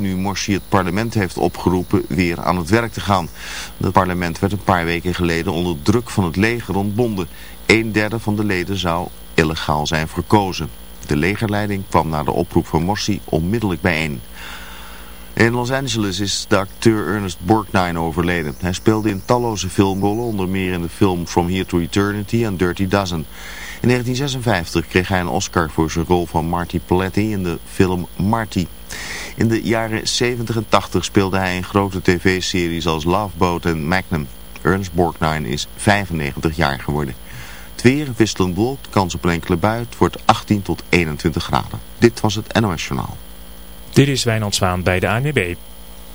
nu Morsi het parlement heeft opgeroepen weer aan het werk te gaan. Het parlement werd een paar weken geleden onder druk van het leger ontbonden. Een derde van de leden zou illegaal zijn verkozen. De legerleiding kwam na de oproep van Morsi onmiddellijk bijeen. In Los Angeles is de acteur Ernest Borgnine overleden. Hij speelde in talloze filmrollen, onder meer in de film From Here to Eternity en Dirty Dozen. In 1956 kreeg hij een Oscar voor zijn rol van Marty Paletti in de film Marty. In de jaren 70 en 80 speelde hij in grote tv-series als Love Boat en Magnum. Ernst Borgnine is 95 jaar geworden. Het wisselend bewolkt, kans op een enkele bui. Het wordt 18 tot 21 graden. Dit was het NOS Journaal. Dit is Wijnand Zwaan bij de ANWB.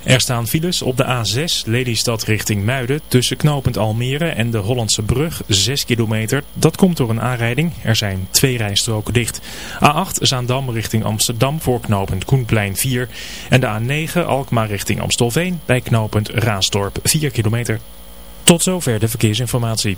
Er staan files op de A6 Lelystad richting Muiden tussen knooppunt Almere en de Hollandse brug 6 kilometer. Dat komt door een aanrijding. Er zijn twee rijstroken dicht. A8 Zaandam richting Amsterdam voor knooppunt Koenplein 4. En de A9 Alkmaar richting Amstelveen bij knooppunt Raasdorp 4 kilometer. Tot zover de verkeersinformatie.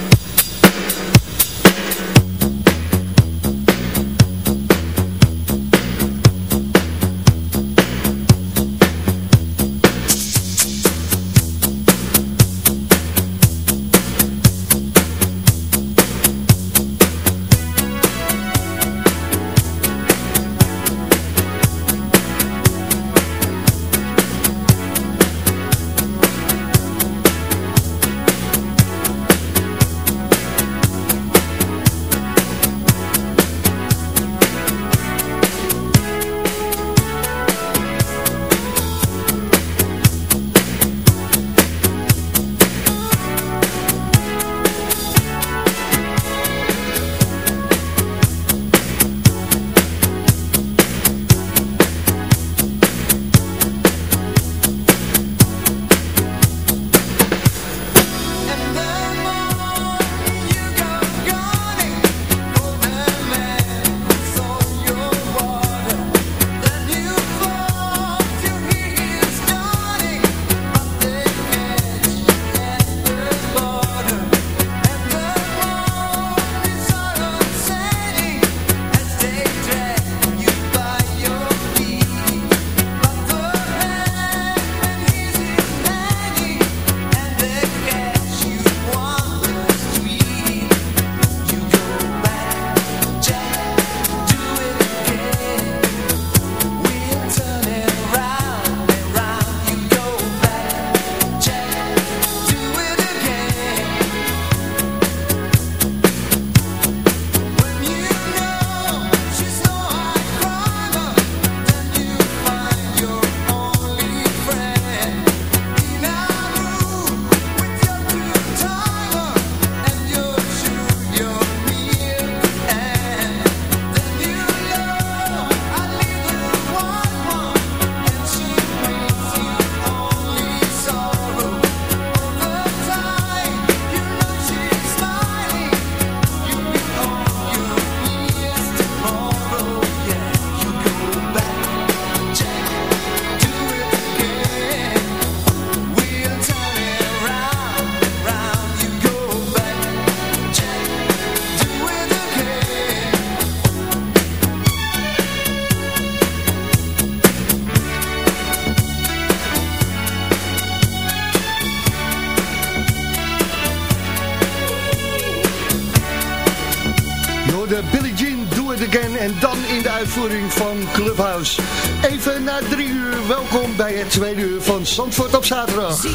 Uitvoering van Clubhouse. Even na drie uur, welkom bij het tweede uur van Zandvoort op zaterdag.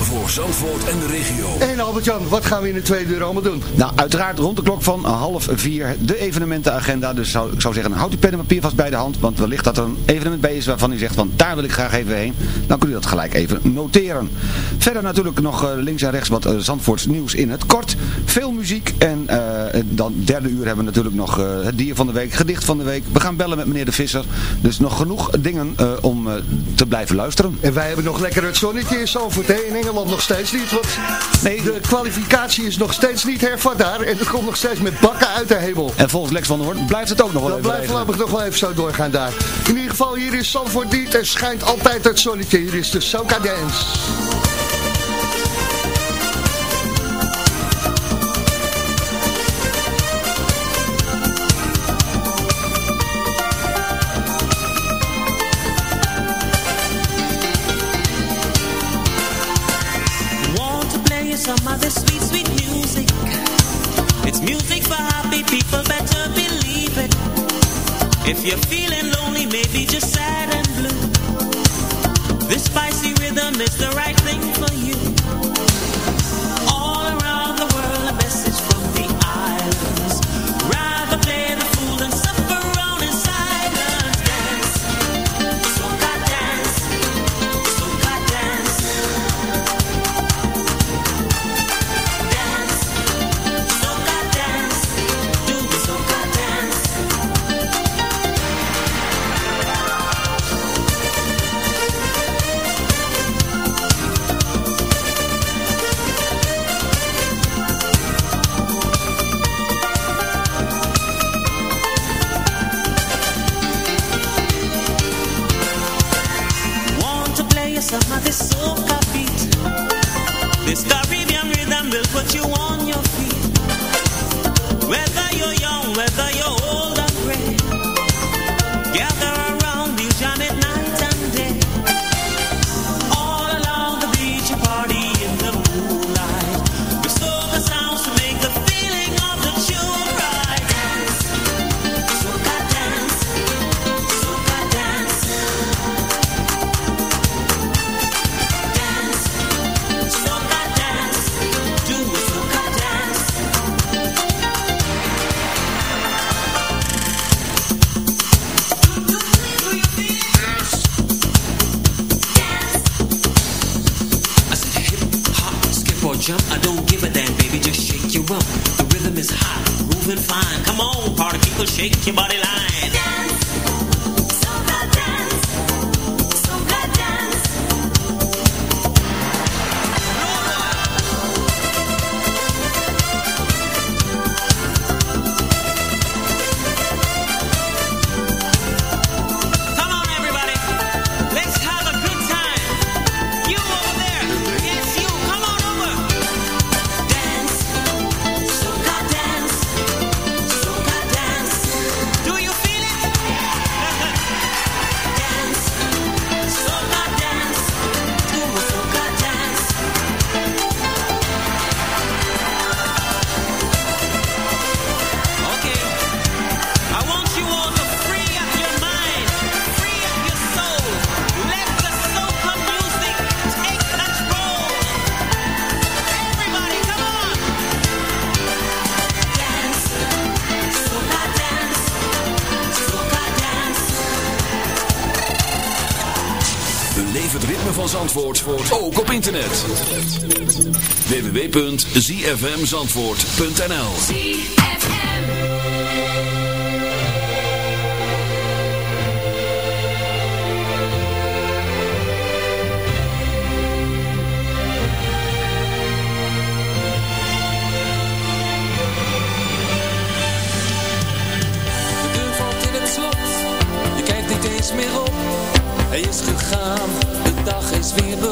Voor Zandvoort en de regio. En Albert-Jan, wat gaan we in de tweede uur allemaal doen? Nou, uiteraard rond de klok van half vier de evenementenagenda. Dus zou, ik zou zeggen, houd uw pen en papier vast bij de hand. Want wellicht dat er een evenement bij is waarvan u zegt, van daar wil ik graag even heen. Dan kunt u dat gelijk even noteren. Verder natuurlijk nog eh, links en rechts wat uh, Zandvoorts nieuws in het kort. Veel muziek. En uh, dan derde uur hebben we natuurlijk nog het dier van de week, gedicht van de week. We gaan bellen met meneer De Visser. Dus nog genoeg dingen om te blijven luisteren. En wij hebben nog lekker het zonnetje in Zandvoort, hè? In Engeland nog steeds niet. Want nee, de kwalificatie is nog steeds niet hervat daar. En het komt nog steeds met bakken uit de hemel. En volgens Lex van der Hoorn blijft het ook nog wel Dat even blijft voorlopig nog wel even zo doorgaan daar. In ieder geval, hier is Zandvoort niet. Er schijnt altijd het zonnetje. Hier is de Soca Dance. This sweet, sweet music. It's music for happy people. Better believe it. If you're feeling lonely, maybe just sad and blue. This spicy rhythm is the right thing for you. Slot, je kijkt niet eens meer op. Hij is gegaan, de dag is weer begonnen.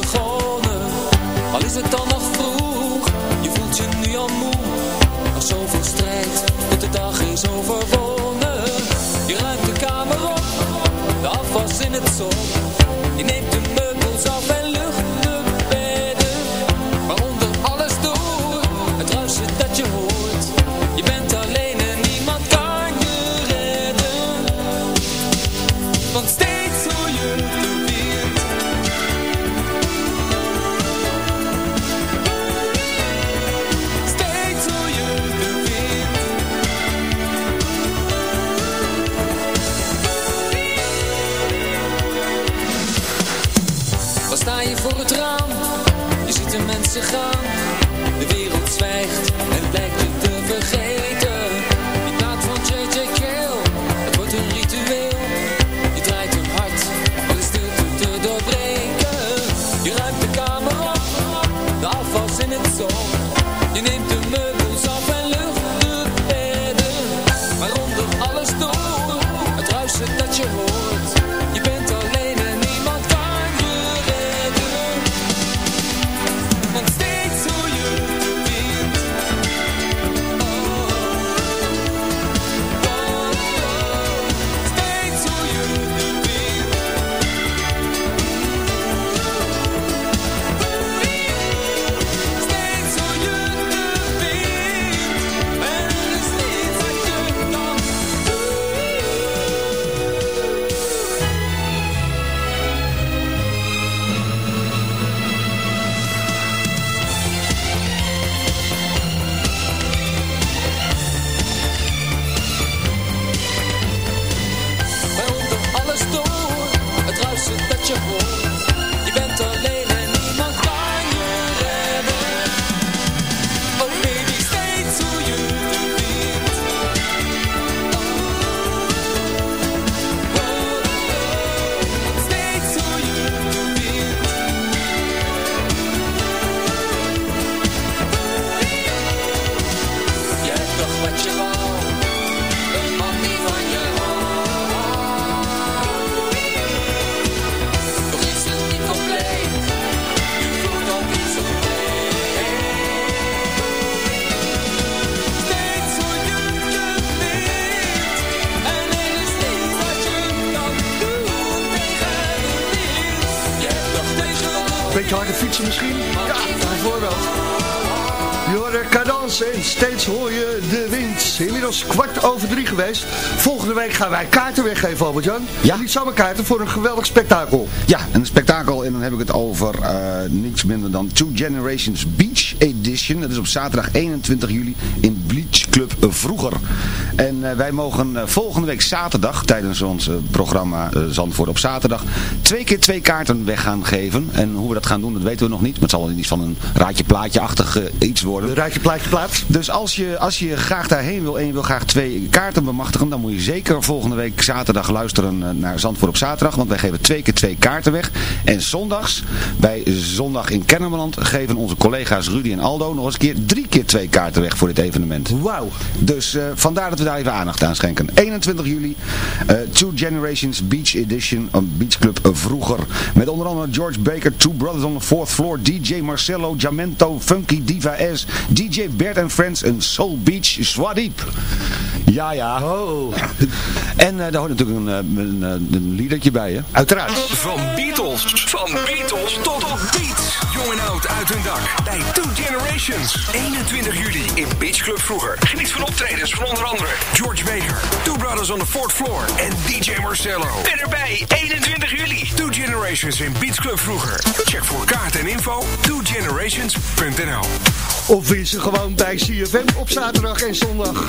Kwart over drie geweest. Volgende week gaan wij kaarten weggeven, Albert-Jan. Ja. En niet zomaar kaarten voor een geweldig spektakel. Ja, een spektakel en dan heb ik het over eh, niets minder dan Two Generations Beach Edition. Dat is op zaterdag 21 juli in Beach Club Vroeger. En eh, wij mogen eh, volgende week zaterdag, tijdens ons eh, programma Zandvoort op zaterdag, twee keer twee kaarten weg gaan geven. En hoe we dat gaan doen, dat weten we nog niet. Maar het zal wel iets van een raadje plaatje-achtig iets worden. De raadje plaatje plaats. Dus als je, als je graag daarheen wil en je wil graag twee kaarten bemachtigen, dan moet je zeker volgende week zaterdag luisteren naar Zandvoort op zaterdag. Want wij geven twee keer twee kaarten weg. En zondags, bij Zondag in Kennemerland, geven onze collega's Rudy en Aldo nog eens een keer drie keer twee kaarten weg voor dit evenement. Wauw. Dus vandaar dat we daar even aandacht aan schenken. 21 juli, eh, Two Generations Beach Edition, een Beach Club eh, vroeger. Met onder andere George Baker, Two Brothers on the Fourth Floor, DJ Marcello, Jamento, Funky Diva S, DJ Bert and Friends en Soul Beach Swadip. Ja, ja. Oh, En eh, daar hoort natuurlijk een, eh, een, eh, een liedertje bij, hè? uiteraard. Van Beatles, van Beatles tot op Beats. Jong en oud uit hun dak. Bij Two Generations. 21 juli in Beach Club Vroeger. Geniet van optredens van onder andere George Baker, Two Brothers on the Fourth Floor en DJ Marcello. En erbij 21 juli. Two Generations in Beach Club Vroeger. Check voor kaart en info twogenerations.nl Of win ze gewoon bij CFM op zaterdag en zondag.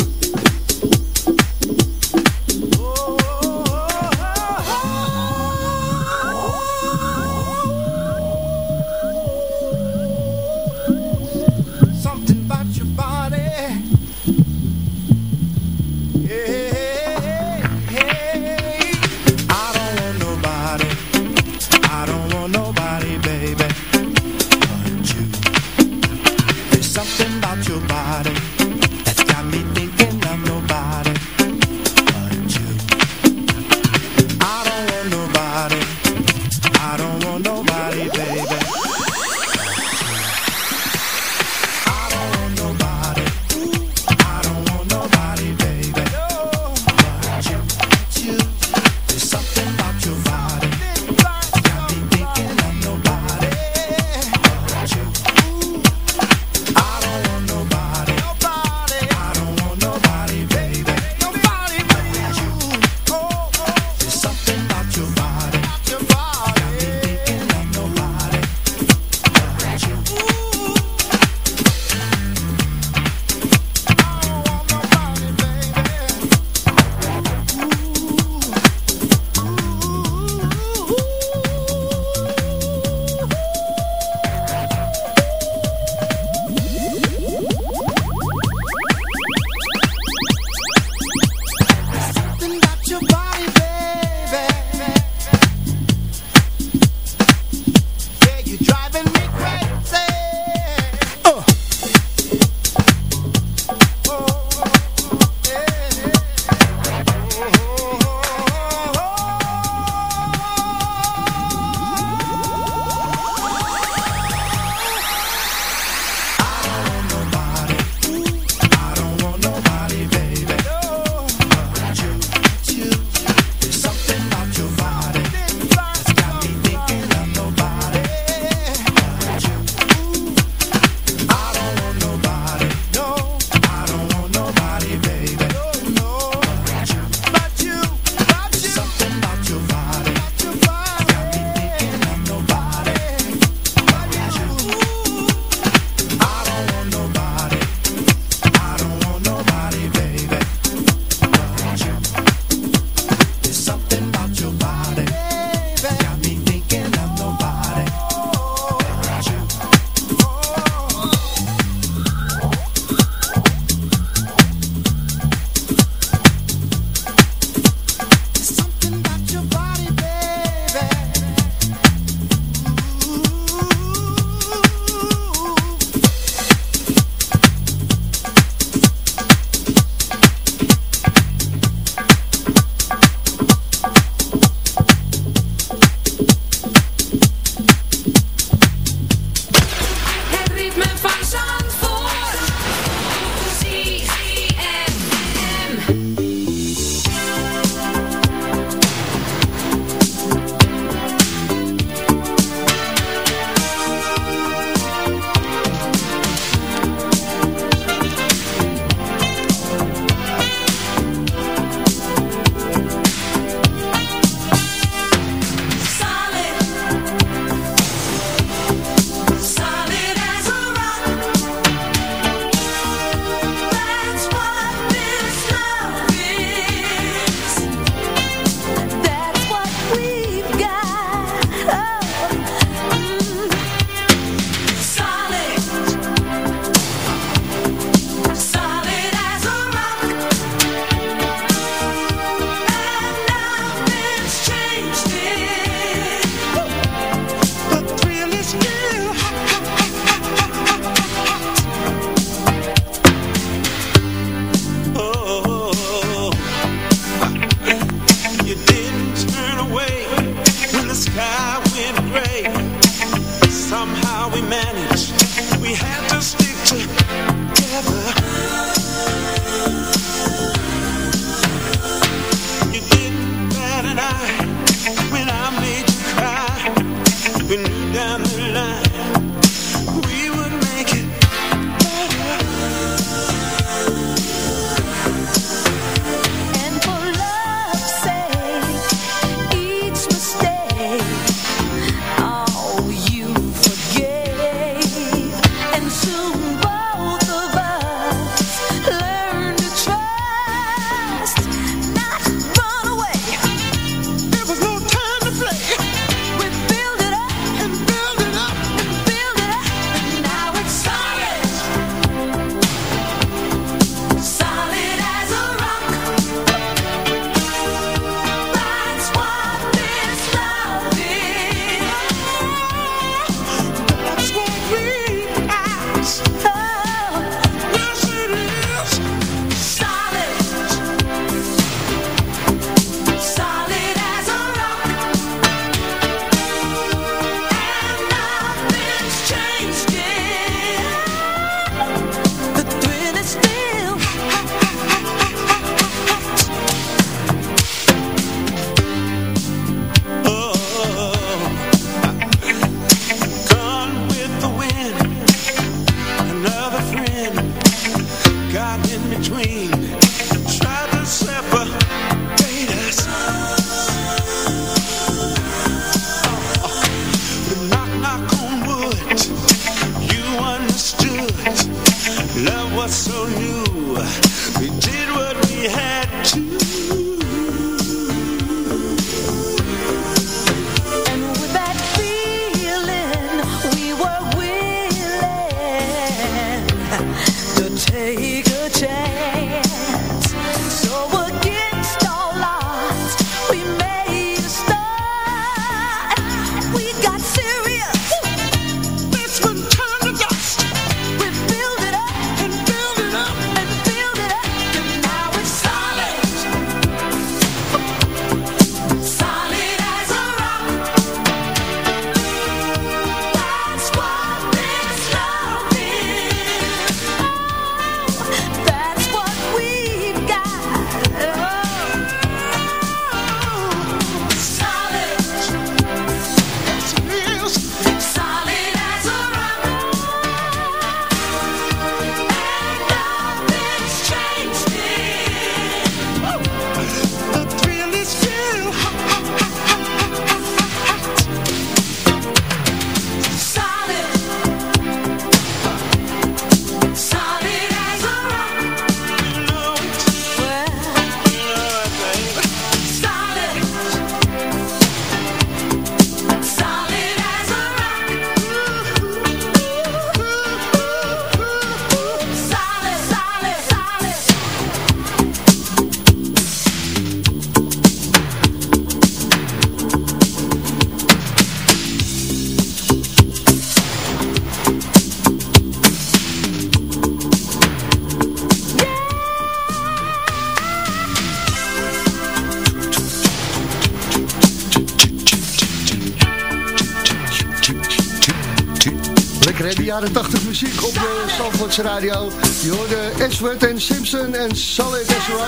Jaren 80 muziek op de Zandvoortse radio. Je hoorde Ashworth en Simpson en Solid as a Rock.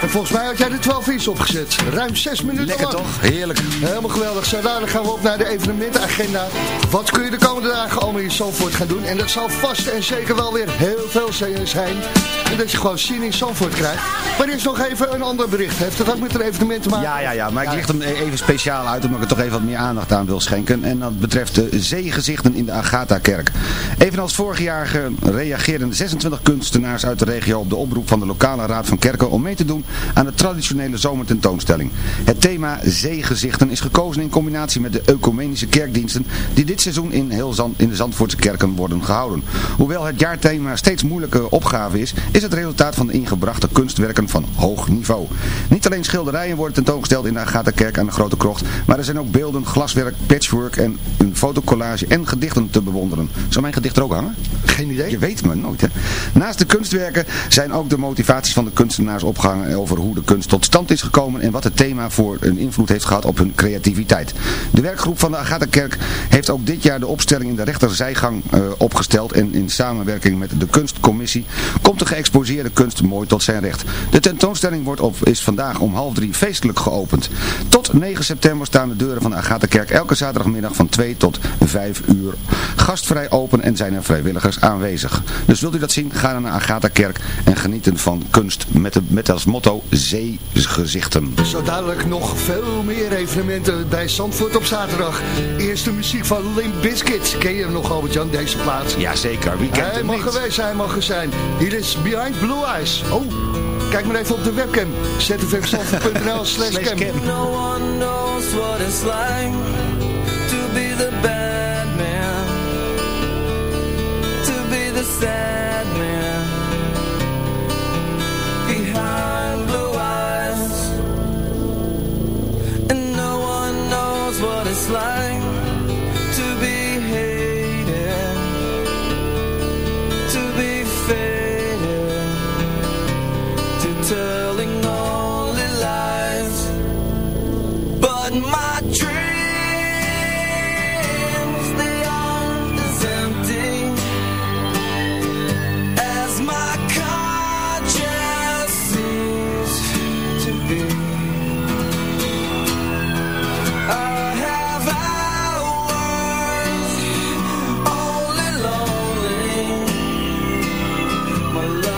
En volgens mij had jij de 12 iets opgezet. Ruim 6 minuten Lekker lang. toch? Heerlijk. Helemaal geweldig. Zo dadelijk gaan we op naar de evenementenagenda. Wat kun je de komende dagen allemaal in Zandvoort gaan doen? En dat zal vast en zeker wel weer heel veel zijn. En dat je gewoon zin in Zandvoort krijgt. Maar er is nog even een ander bericht. Heeft het ook met een evenement te maken? Ja, ja, ja, maar ik licht hem even speciaal uit omdat ik er toch even wat meer aandacht aan wil schenken. En dat betreft de zeegezichten in de Agatha-kerk. Evenals vorig jaar reageerden 26 kunstenaars uit de regio op de oproep van de lokale raad van kerken om mee te doen aan de traditionele zomertentoonstelling. Het thema zeegezichten is gekozen in combinatie met de ecumenische kerkdiensten die dit seizoen in, heel Zand, in de Zandvoortse kerken worden gehouden. Hoewel het jaarthema steeds moeilijke opgave is, is het resultaat van de ingebrachte kunstwerken van hoog niveau. Niet alleen schilderijen worden tentoongesteld in de Agatha-kerk aan de Grote Krocht, maar er zijn ook beelden, glaswerk, patchwork en een fotocollage en gedichten te bewonderen. Zou mijn gedicht er ook hangen? Geen idee. Je weet me nooit, hè. Naast de kunstwerken zijn ook de motivaties van de kunstenaars opgehangen over hoe de kunst tot stand is gekomen en wat het thema voor een invloed heeft gehad op hun creativiteit. De werkgroep van de Agatha-kerk heeft ook dit jaar de opstelling in de rechterzijgang eh, opgesteld en in samenwerking met de kunstcommissie komt de geëxposeerde kunst mooi tot zijn recht. De tentoonstelling wordt op, is vandaag om half drie feestelijk geopend. Tot 9 september staan de deuren van de Agatha-kerk elke zaterdagmiddag van 2 tot 5 uur gastvrij open en zijn er vrijwilligers aanwezig. Dus wilt u dat zien, ga naar Agatha-kerk en genieten van kunst met, de, met als motto zeegezichten. Zo dadelijk nog veel meer evenementen bij Zandvoort op zaterdag. Eerste muziek van Limp Bizkit. Ken je hem nog, Albert-Jan, deze plaats? Jazeker, wie kent Hij hem mag niet? geweest zijn, mag er zijn. Hier is Behind Blue Eyes. Oh, kijk maar even op de webcam. zfmzandvoort.nl slash cam. No one knows what it's like to be the bad man, to be the sad man behind blue eyes, and no one knows what it's like My love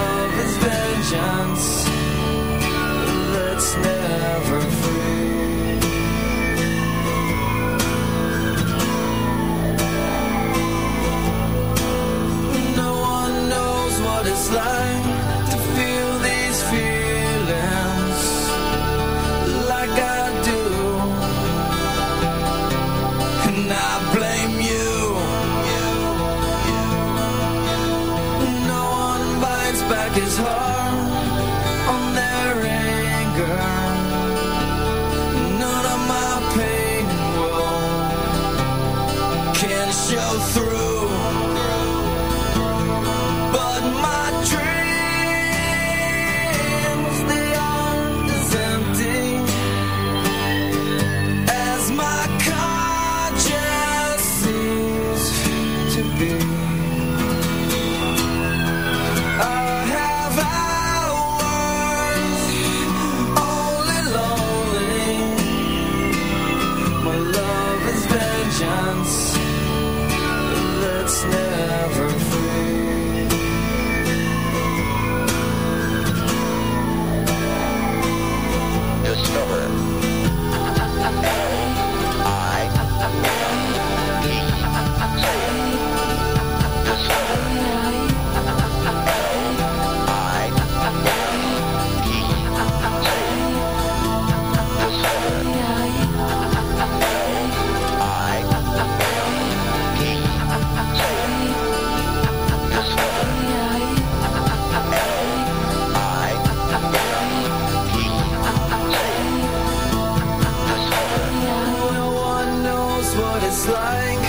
like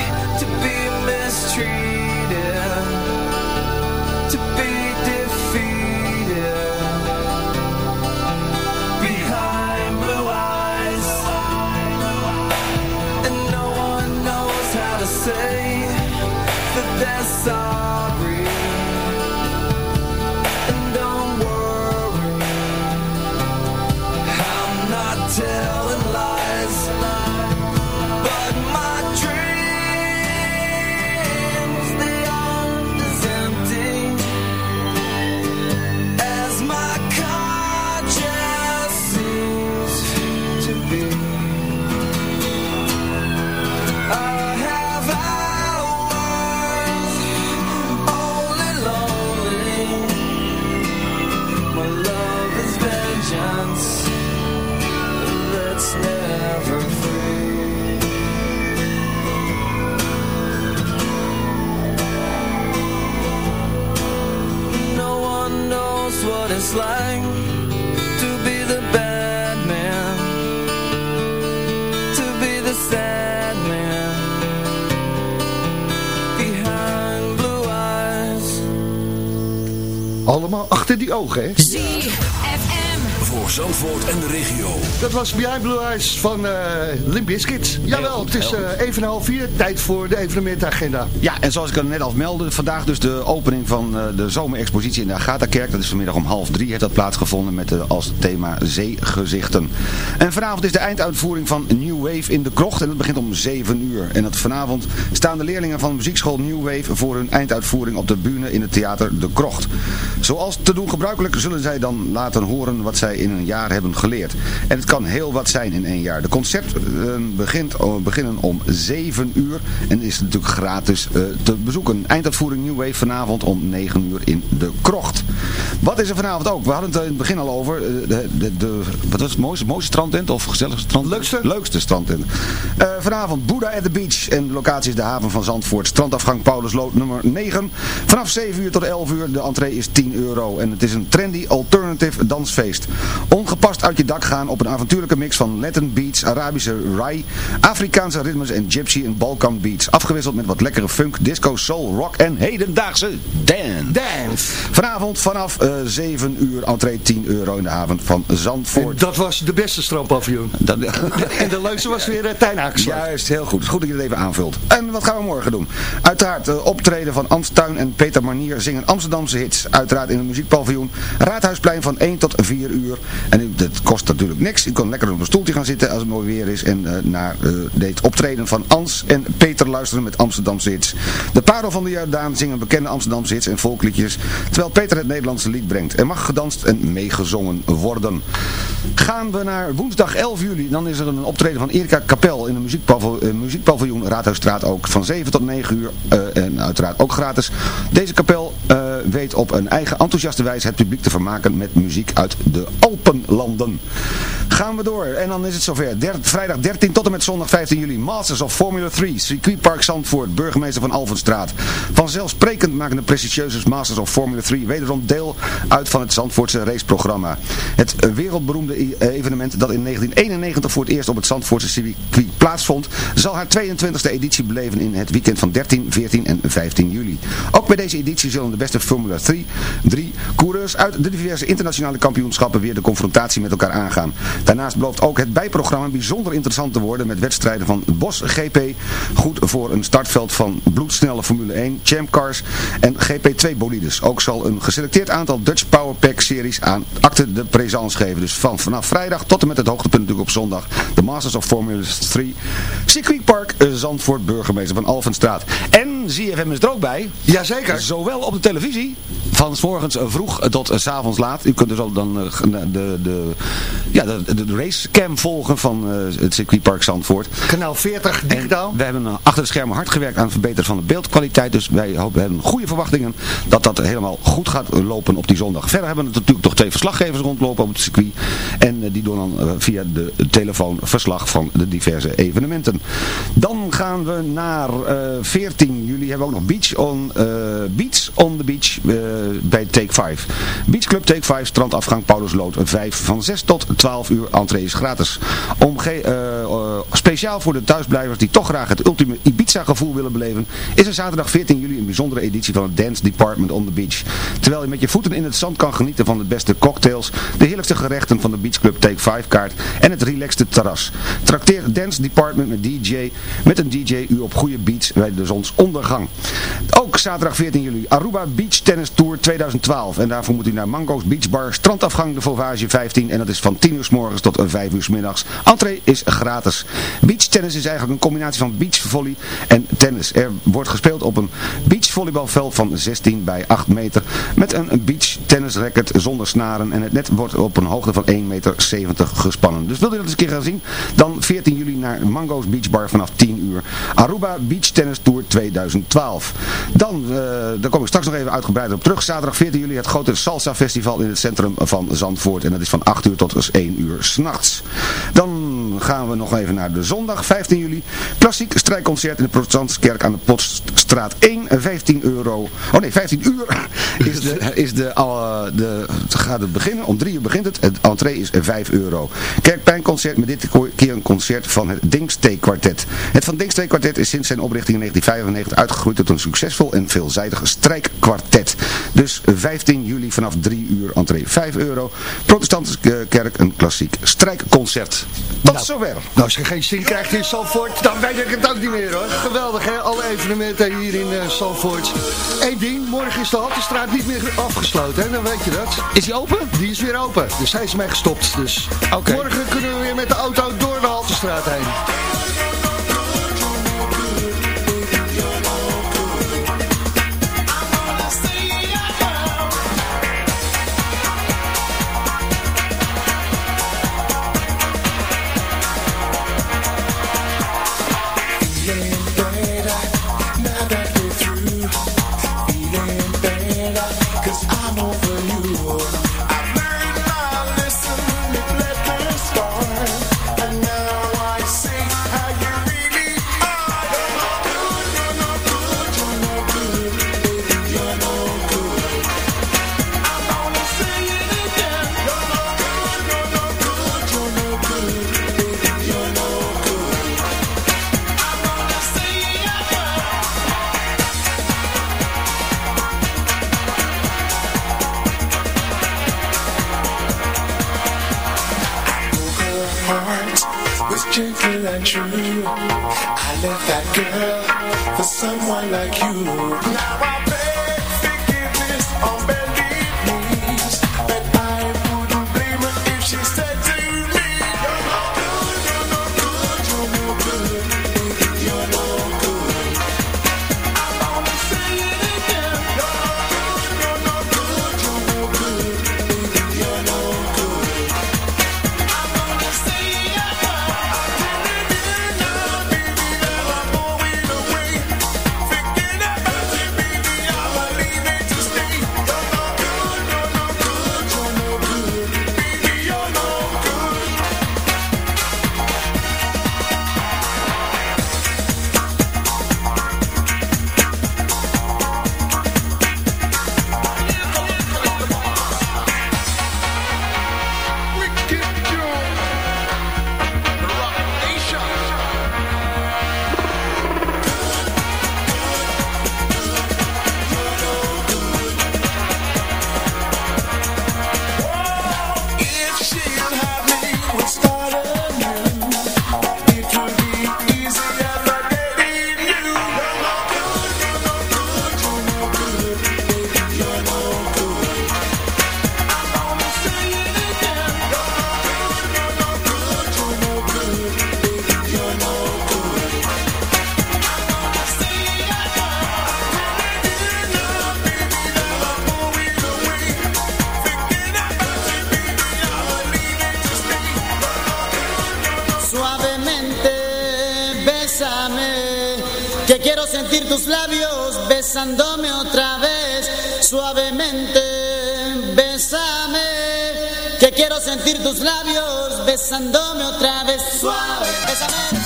ogen, hè? Voor Zandvoort en de regio. Dat was Behind Blue Eyes van eh Limp Bizkit. Jawel, goed, het is eh, even een half vier. Tijd voor de evenementagenda. Ja, en zoals ik er net al meldde, vandaag dus de opening van eh, de zomerexpositie in de Agatha-kerk. Dat is vanmiddag om half drie heeft dat plaatsgevonden met als thema zeegezichten. En vanavond is de einduitvoering van New Wave in de krocht en dat begint om 7 uur. En dat vanavond staan de leerlingen van muziekschool New Wave voor hun einduitvoering op de bühne in het theater De Krocht. Zoals te doen gebruikelijk zullen zij dan laten horen wat zij in een jaar hebben geleerd. En het kan heel wat zijn in één jaar. De concerten begint, oh, beginnen om 7 uur en is natuurlijk gratis eh, te bezoeken. Einduitvoering New Wave vanavond om 9 uur in de krocht. Wat is er vanavond ook? We hadden het in het begin al over. eh, De, de, de, wat was het mooiste, mooiste strandtent of gezelligste strand? Leukste? Leukste strandtent. Eh, vanavond Buddha at the Beach. En de locatie is de haven van Zandvoort. Strandafgang Paulusloot nummer 9. Vanaf 7 uur tot 11 uur. De entree is 10 euro. En het is een trendy alternative dansfeest. Ongepast uit je dak gaan op een avontuurlijke mix van Latin beats, Arabische rai, Afrikaanse ritmes en gypsy en Balkan beats. Afgewisseld met wat lekkere funk, disco, soul, rock en hedendaagse dance. Dance. Vanavond vanaf eh 7 uur entree 10 euro in de haven van Zandvoort. En dat was de beste strandpaviljoen. Dat, en de leukste was weer uh, Tijn Haakslag. Juist, heel goed. Goed dat je het even aanvult. En wat gaan we morgen doen? Uiteraard uh, optreden van Amstuin en Peter Manier zingen Amsterdamse hits. Uiteraard in het muziekpaviljoen. Raadhuisplein van 1 tot 4 uur. En dat kost natuurlijk niks. U kan lekker op een stoeltje gaan zitten als het mooi weer is. En eh, naar uh, dit optreden van Ans en Peter luisteren met Amsterdamse hits. De parel van de Jordaan zingen bekende Amsterdamse hits en volkliedjes. Terwijl Peter het Nederlandse lied brengt. Er mag gedanst en meegezongen worden. Gaan we naar woensdag 11 juli. Dan is er een optreden van Erika Kapel in een muziekpaviljoen, uh, muziekpaviljoen Raadhuisstraat ook. Van 7 tot 9 uur. en uiteraard ook gratis. Deze kapel weet op een eigen enthousiaste wijze het publiek te vermaken met muziek uit de Alpenlanden. Gaan we door. En dan is het zover. Vrijdag 13 tot en met zondag 15 juli. Masters of Formula 3. Circuitpark Zandvoort. Burgemeester van Alvenstraat. Vanzelfsprekend maken de prestigieuze Masters of Formula 3 wederom deel uit van het Zandvoortse raceprogramma. Het wereldberoemde evenement dat in 1991 voor het eerst op het Zandvoortse circuit plaatsvond, zal haar 22e editie beleven in het weekend van 13, 14 en 15 juli. Ook bij deze editie zullen de beste Formula 3, 3 coureurs uit de diverse internationale kampioenschappen weer de confrontatie met elkaar aangaan. Daarnaast belooft ook het bijprogramma bijzonder interessant te worden met wedstrijden van Bos GP, goed voor een startveld van bloedsnelle Formule 1, Champ Cars en GP2 bolides. Ook zal een geselecteerd aantal Dutch Power Pack series aan acte de présence geven. Dus van vanaf vrijdag tot en met het hoogtepunt natuurlijk op zondag de Masters of Formula 3 Circuitpark Zandvoort burgemeester van Alvenstraat. En ZFM is er ook bij. Jazeker. Zowel op de televisie van s morgens vroeg tot s avonds laat. U kunt dus al dan de, de, ja, de, de racecam volgen van uh, het circuitpark Zandvoort. Kanaal 40 digitaal. En we hebben uh, achter de schermen hard gewerkt aan het verbeteren van de beeldkwaliteit. Dus wij hopen, hebben goede verwachtingen dat dat helemaal goed gaat lopen op die zondag. Verder hebben we natuurlijk nog twee verslaggevers rondlopen op het circuit. En uh, die doen dan via de telefoon verslag van de diverse evenementen. Dan gaan we naar 14 juli. Hebben we ook nog Beach on, Beats on the Beach bij Take 5. Beach Club Take 5, strandafgang Paulusloot 5 van 6 tot 12 uur. Entree is gratis. Omge uh, uh, speciaal voor de thuisblijvers die toch graag het ultieme Ibiza gevoel willen beleven, is er zaterdag 14 juli een bijzondere editie van het Dance Department on the Beach. Terwijl je met je voeten in het zand kan genieten van de beste cocktails, de heerlijkste gerechten van de Beach Club Take 5 kaart en het relaxte terras. Trakteer Dance Department met DJ, met een DJ u op goede beats bij de zonsondergang. Ook zaterdag 14 juli Aruba Beach Tennis Tour 2012 en daarvoor moet u naar Mango's Beach Bar, strandafgang de Vauvage 15 en dat is van 10 uur s morgens tot 5 uur s middags. Entree is gratis. Beach tennis is eigenlijk een combinatie van beachvolley en tennis. Er wordt gespeeld op een beachvolleybalveld van 16 bij 8 meter met een beach tennisracket zonder snaren en het net wordt op een hoogte van 1,70 meter gespannen. Dus wil je dat eens een keer gaan zien? Dan 14 juli naar Mango's Beach Bar vanaf 10 uur. Aruba Beach Tennis Tour 2012. Dan, uh, kom ik straks nog even uitgebreid op terug. Zaterdag 14 juli het grote Salsa Festival in het centrum van Zandvoort. En dat is van 8 uur tot 1 uur s'nachts. Dan gaan we nog even naar de zondag 15 juli. Klassiek strijkconcert in de Protestantse kerk aan de Potstraat 1. 15 euro. Oh nee, 15 uur is de, is de, uh, de, gaat het beginnen. Om 3 uur begint het. Het entree is 5 euro. Kerkpijnconcert met dit keer een concert van het Dinkstee Quartet. Het Van Dinkstee Quartet is sinds zijn oprichting in 1995 uitgegroeid tot een succesvol en veelzijdig strijkkwartet. Dus 15 juli vanaf 3 uur entree 5 euro. Protestantse kerk een klassiek strijkconcert. Tot nou, zover. Nou, als je geen zin krijgt in Zandvoort, dan weet ik het ook niet meer hoor. Geweldig hè, alle evenementen hier in uh, Zandvoort. Eén ding, morgen is de Haltestraat niet meer afgesloten hè, dan weet je dat. Is die open? Die is weer open, dus hij is mee gestopt. Dus okay. morgen kunnen we weer met de auto door de Haltestraat heen. True. I left that girl for someone like you. Now I beg sentir tus labios besándome otra vez, suavemente, bésame. Que quiero sentir tus labios besándome otra vez, suave, bésame,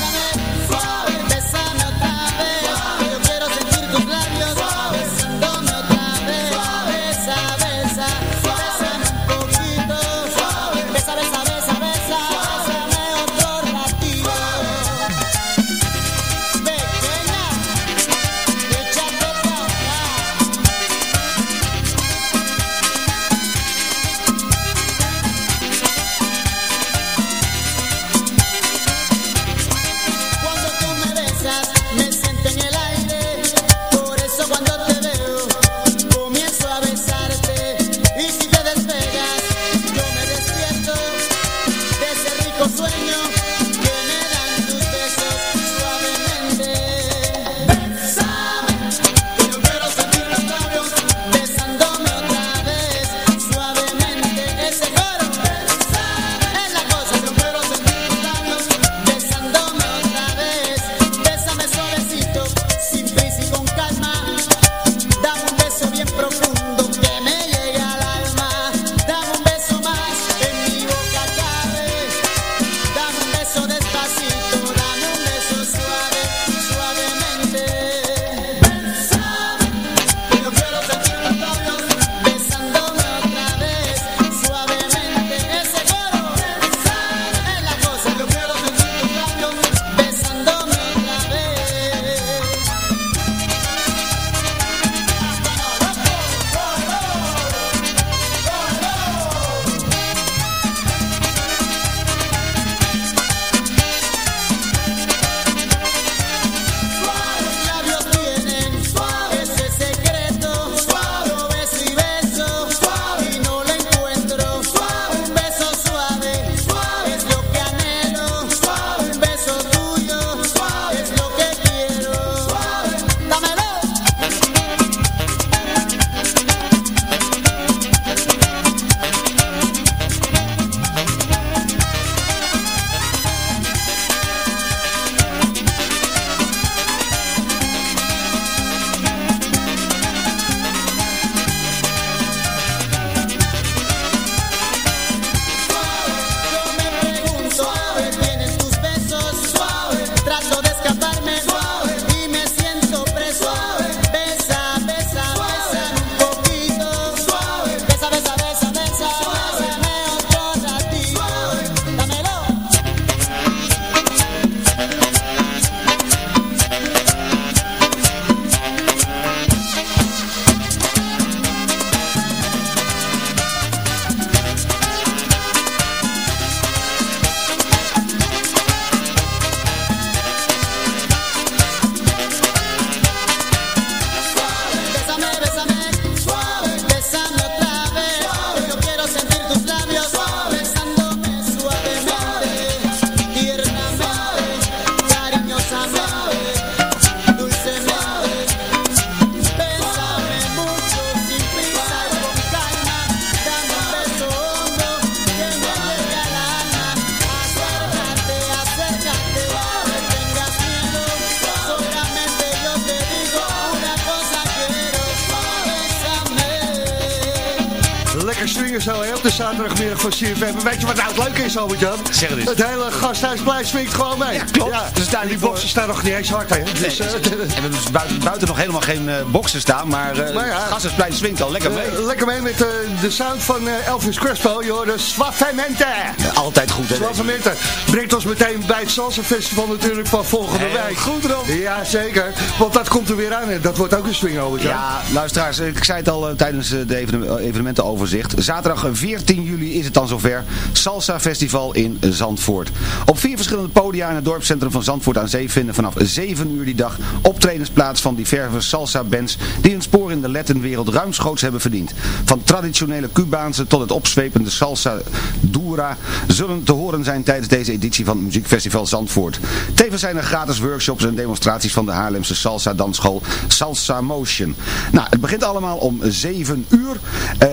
Lekker zo, hè, op de zaterdagmiddag van CFM. Weet je wat nou het leuke is, Albert-Jan? Zeg het eens. Het hele gasthuisplein swingt gewoon mee. Ja, klopt. Dus daar die boxen staan nog niet eens hard, hè? Dus, Nee, eh, en we hebben dus buiten, buiten nog helemaal geen eh boksen staan, maar Maar ja. Gassensplein swingt al lekker mee. lekker mee met de sound van Elvis Crespo. Je hoorde Suavemente. Altijd goed, hè? Suavemente. Brengt ons meteen bij het Salsa Festival natuurlijk van volgende Heel week. goed erop. Ja, zeker. Want dat komt er weer aan en dat wordt ook een swing, Albert-Jan. Ja, luisteraars, ik zei het al tijdens de evenem- evenementenoverzicht. Zaterdag eh, 14 juli is het dan zover. Salsa Festival in Zandvoort. Op vier verschillende podia in het dorpscentrum van Zandvoort aan Zee vinden vanaf 7 uur die dag optredens plaats van diverse salsa bands die hun spoor in de Latinwereld ruimschoots hebben verdiend. Van traditionele Cubaanse tot het opzwepende salsa dura zullen te horen zijn tijdens deze editie van het Muziekfestival Zandvoort. Tevens zijn er gratis workshops en demonstraties van de Haarlemse salsa dansschool Salsa Motion. Nou, het begint allemaal om 7 uur. Eh,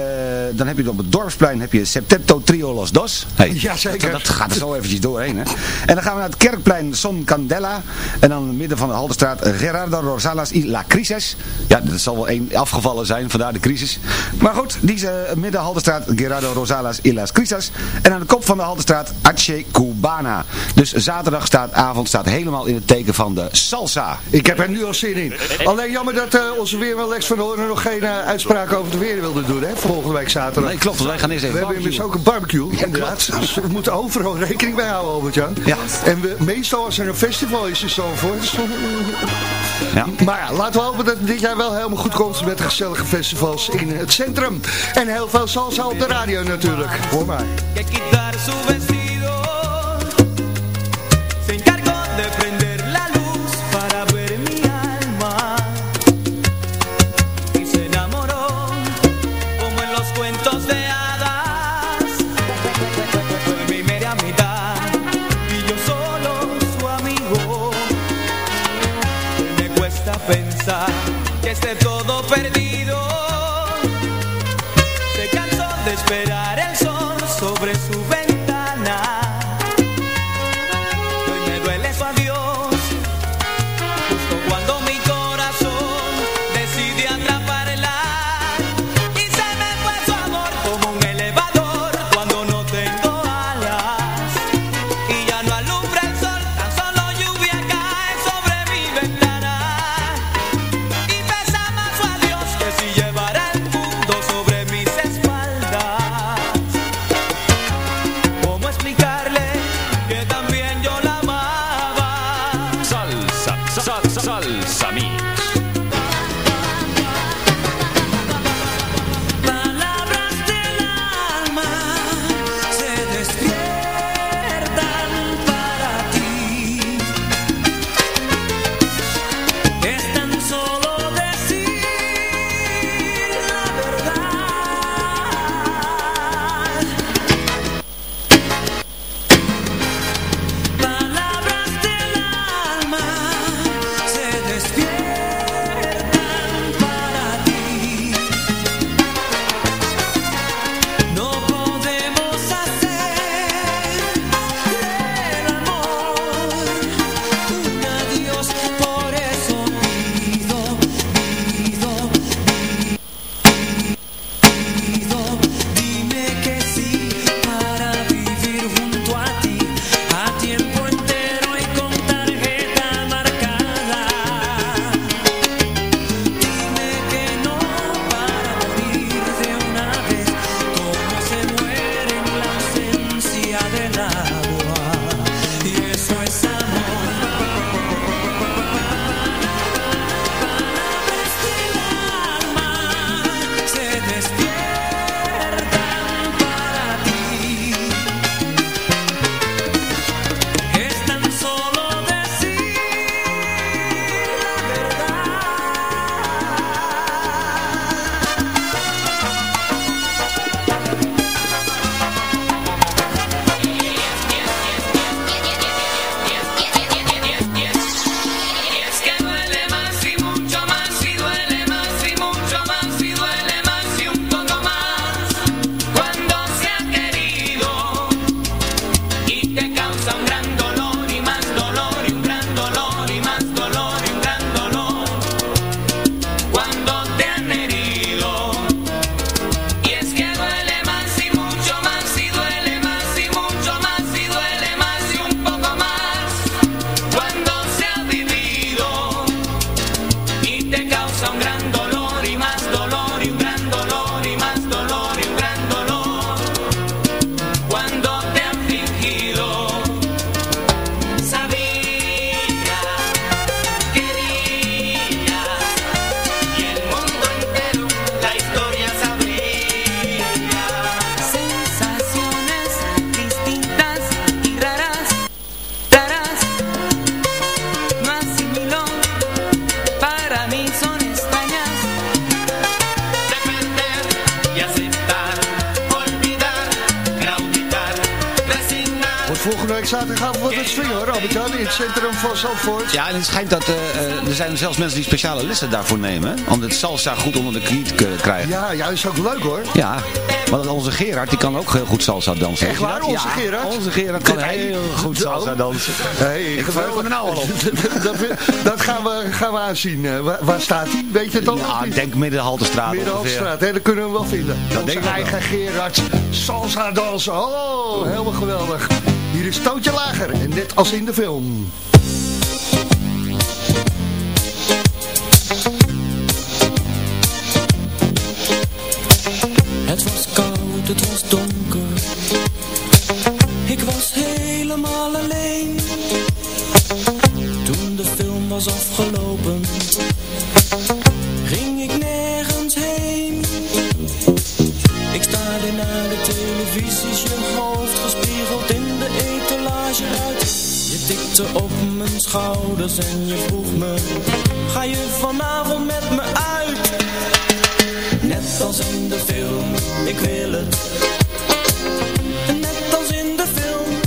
dan heb je op het Dorpsplein heb je Septeto Trio Los Dos. Hey, Ja, zeker. Dat, dat gaat er zo eventjes doorheen. Hè. En dan gaan we naar het Kerkplein Son Candela. En dan in het midden van de Haldenstraat eh, Gerardo Rosales y La Crisis. Ja, dat zal wel één afgevallen zijn, vandaar de crisis. Maar goed, die is eh, midden Haldenstraat Gerardo Rosales y Las Crisis. En aan de kop van de Haldenstraat Ache Cubana. Dus zaterdag staat, avond staat helemaal in het teken van de salsa. Ik heb er nu al zin in. Alleen jammer dat eh, onze weerman Lex van Hoorn nog geen uh, uitspraak over de weer wilde doen, hè? Volgende week zaterdag. Nee, klopt, wij gaan eerst even We hebben immers ook een barbecue, inderdaad. Dus we moeten overal rekening mee houden, Albert-Jan. Ja. En we, meestal als er een festival is in Zandvoort... Ja. Maar ja, laten we hopen dat het dit jaar wel helemaal goed komt met de gezellige festivals in het centrum. En heel veel salsa op de radio natuurlijk. Hoor maar. de todo perdido. Centrum van Zandvoort. Ja, en het schijnt dat eh, eh, er zijn zelfs mensen die speciale lessen daarvoor nemen. Om het salsa goed onder de knie te krijgen. Ja, ja, is ook leuk hoor. Ja, want onze Gerard die kan ook heel goed salsa dansen. Echt waar, onze Ja, Gerard? Onze Gerard kan heel goed salsa dansen. Hey, Ik verheug me er nou al op. dat dat gaan, we, gaan we aanzien. Eh, waar, waar staat hij? Weet je het al? Ja, ik denk midden Haltestraat ongeveer. Middenhoofdstraat, hè, dat kunnen we wel vinden. Dat Onze denk ik eigen Gerard, salsa dansen. Oh, helemaal geweldig. Hier is Tootje Lager, en net als in de film. Het was koud, het was donker. En je vroeg me, ga je vanavond met me uit? Net als in de film, ik wil het. Net als in de film.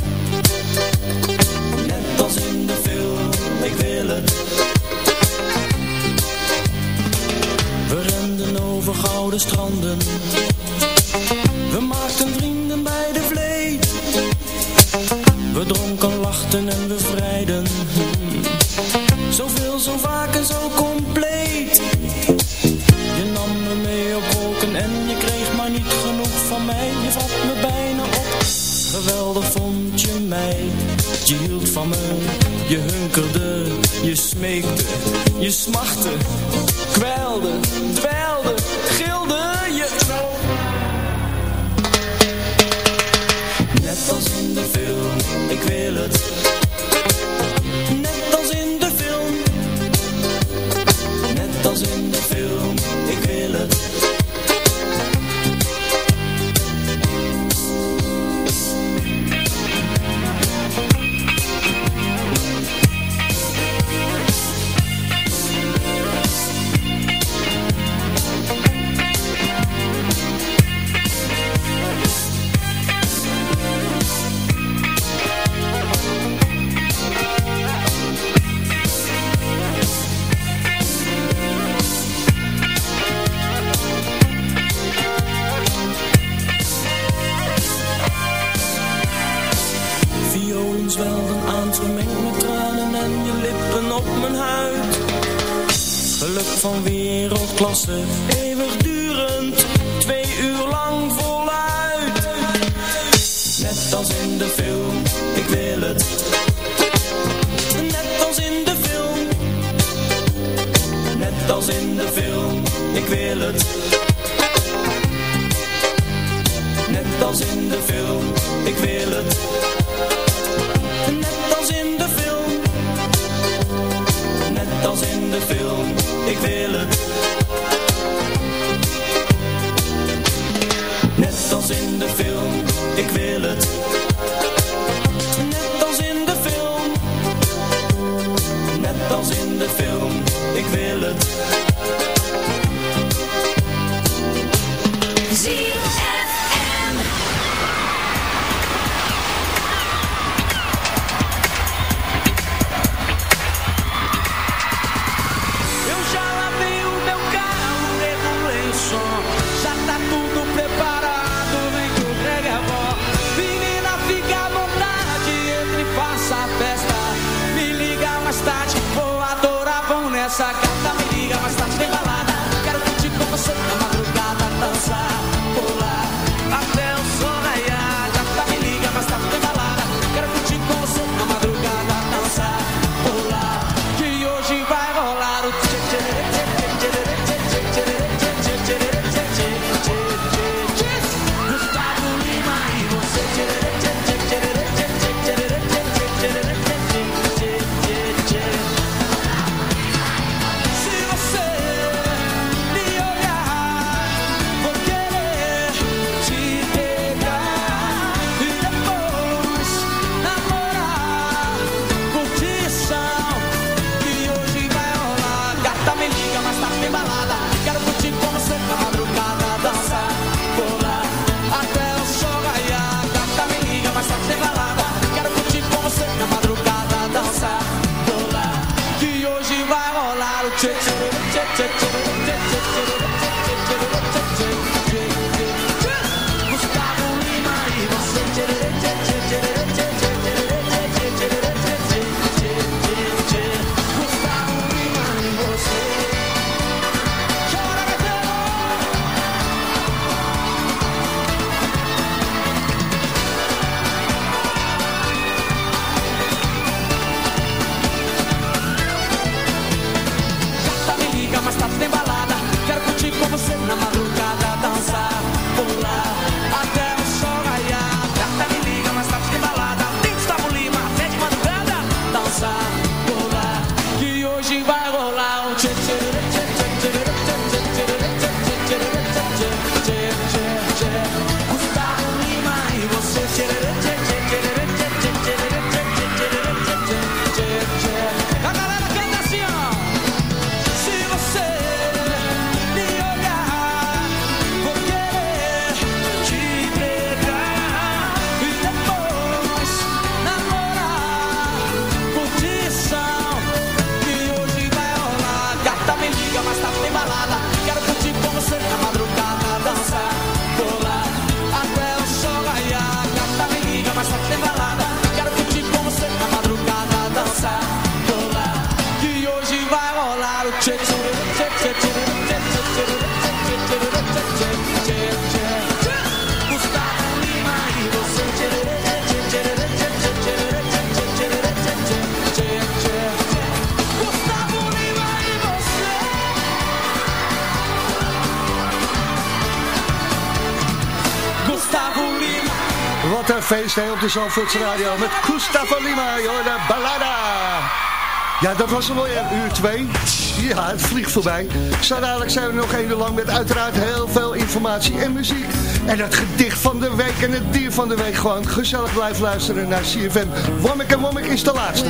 Net als in de film, ik wil het. We renden over gouden stranden. Je smeekte. Je smachtte. Wil op de Zandvoortse Radio met Gustavo Lima, de balada. Ja, dat was alweer uur 2. Ja, het vliegt voorbij. Zo dadelijk zijn we nog uur lang met uiteraard heel veel informatie en muziek. En het gedicht van de week en het dier van de week. Gewoon gezellig blijven luisteren naar CFM. Wommik en Wommik is de laatste.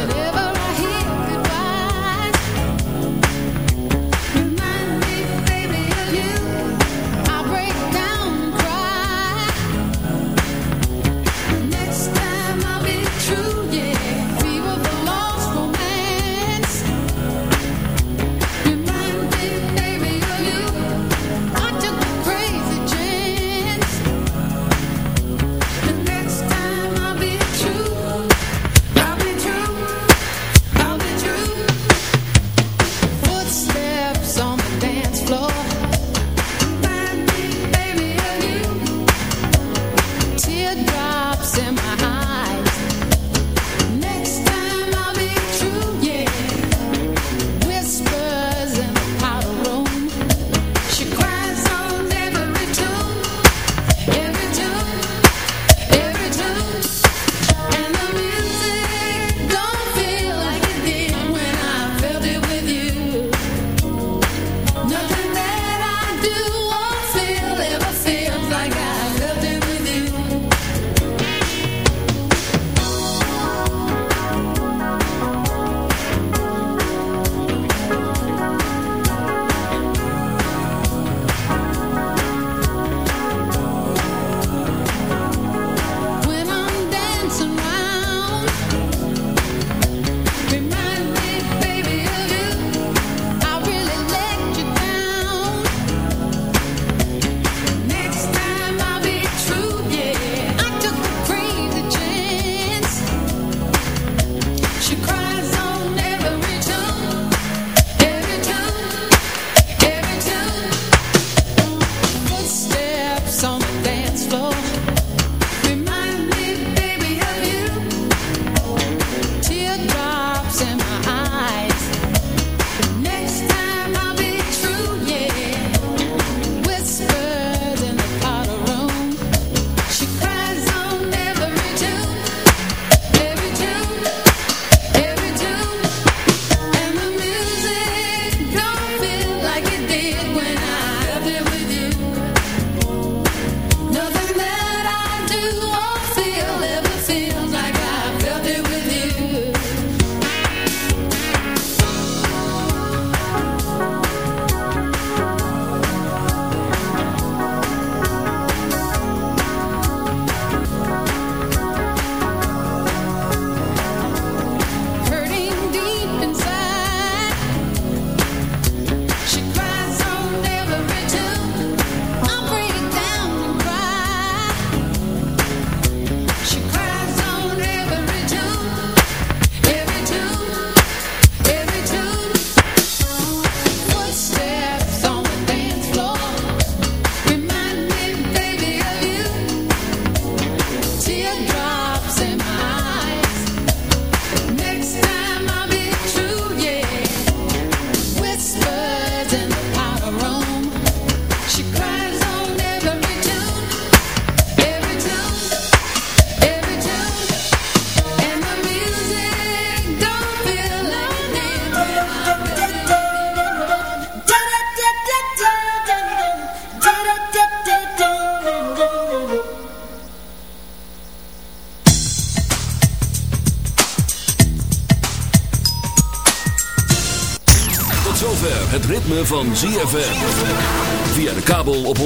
Ritme van ZFM. Via de kabel op 104.5.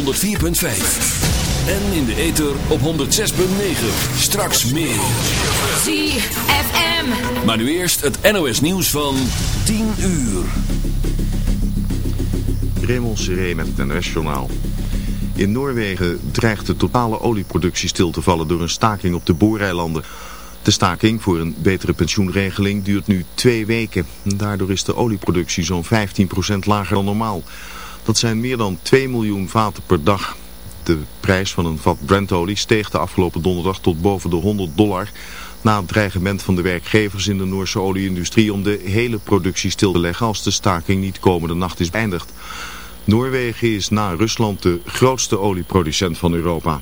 En in de ether op 106.9. Straks meer. ZFM. Maar nu eerst het NOS nieuws van 10 uur. Raymond Seré met het NOS-journaal. In Noorwegen dreigt de totale olieproductie stil te vallen door een staking op de booreilanden. De staking voor een betere pensioenregeling duurt nu twee weken. Daardoor is de olieproductie zo'n 15% lager dan normaal. Dat zijn meer dan 2 miljoen vaten per dag. De prijs van een vat Brent-olie steeg de afgelopen donderdag tot boven de 100 dollar... na het dreigement van de werkgevers in de Noorse olieindustrie om de hele productie stil te leggen als de staking niet komende nacht is beëindigd. Noorwegen is na Rusland de grootste olieproducent van Europa.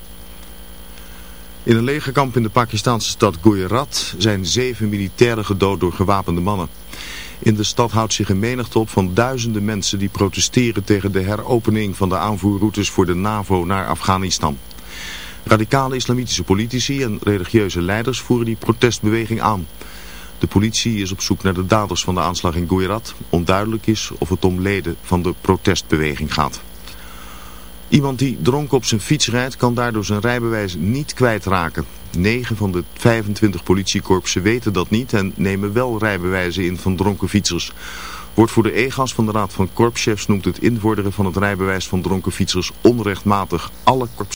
In een legerkamp in de Pakistanse stad Gujarat zijn zeven militairen gedood door gewapende mannen. In de stad houdt zich een menigte op van duizenden mensen die protesteren tegen de heropening van de aanvoerroutes voor de NAVO naar Afghanistan. Radicale islamitische politici en religieuze leiders voeren die protestbeweging aan. De politie is op zoek naar de daders van de aanslag in Gujarat. Onduidelijk is of het om leden van de protestbeweging gaat. Iemand die dronken op zijn fiets rijdt kan daardoor zijn rijbewijs niet kwijtraken. 9 van de 25 politiekorpsen weten dat niet en nemen wel rijbewijzen in van dronken fietsers. Wordt voor de EGAS van de Raad van Korpschefs noemt het invorderen van het rijbewijs van dronken fietsers onrechtmatig. Alle korps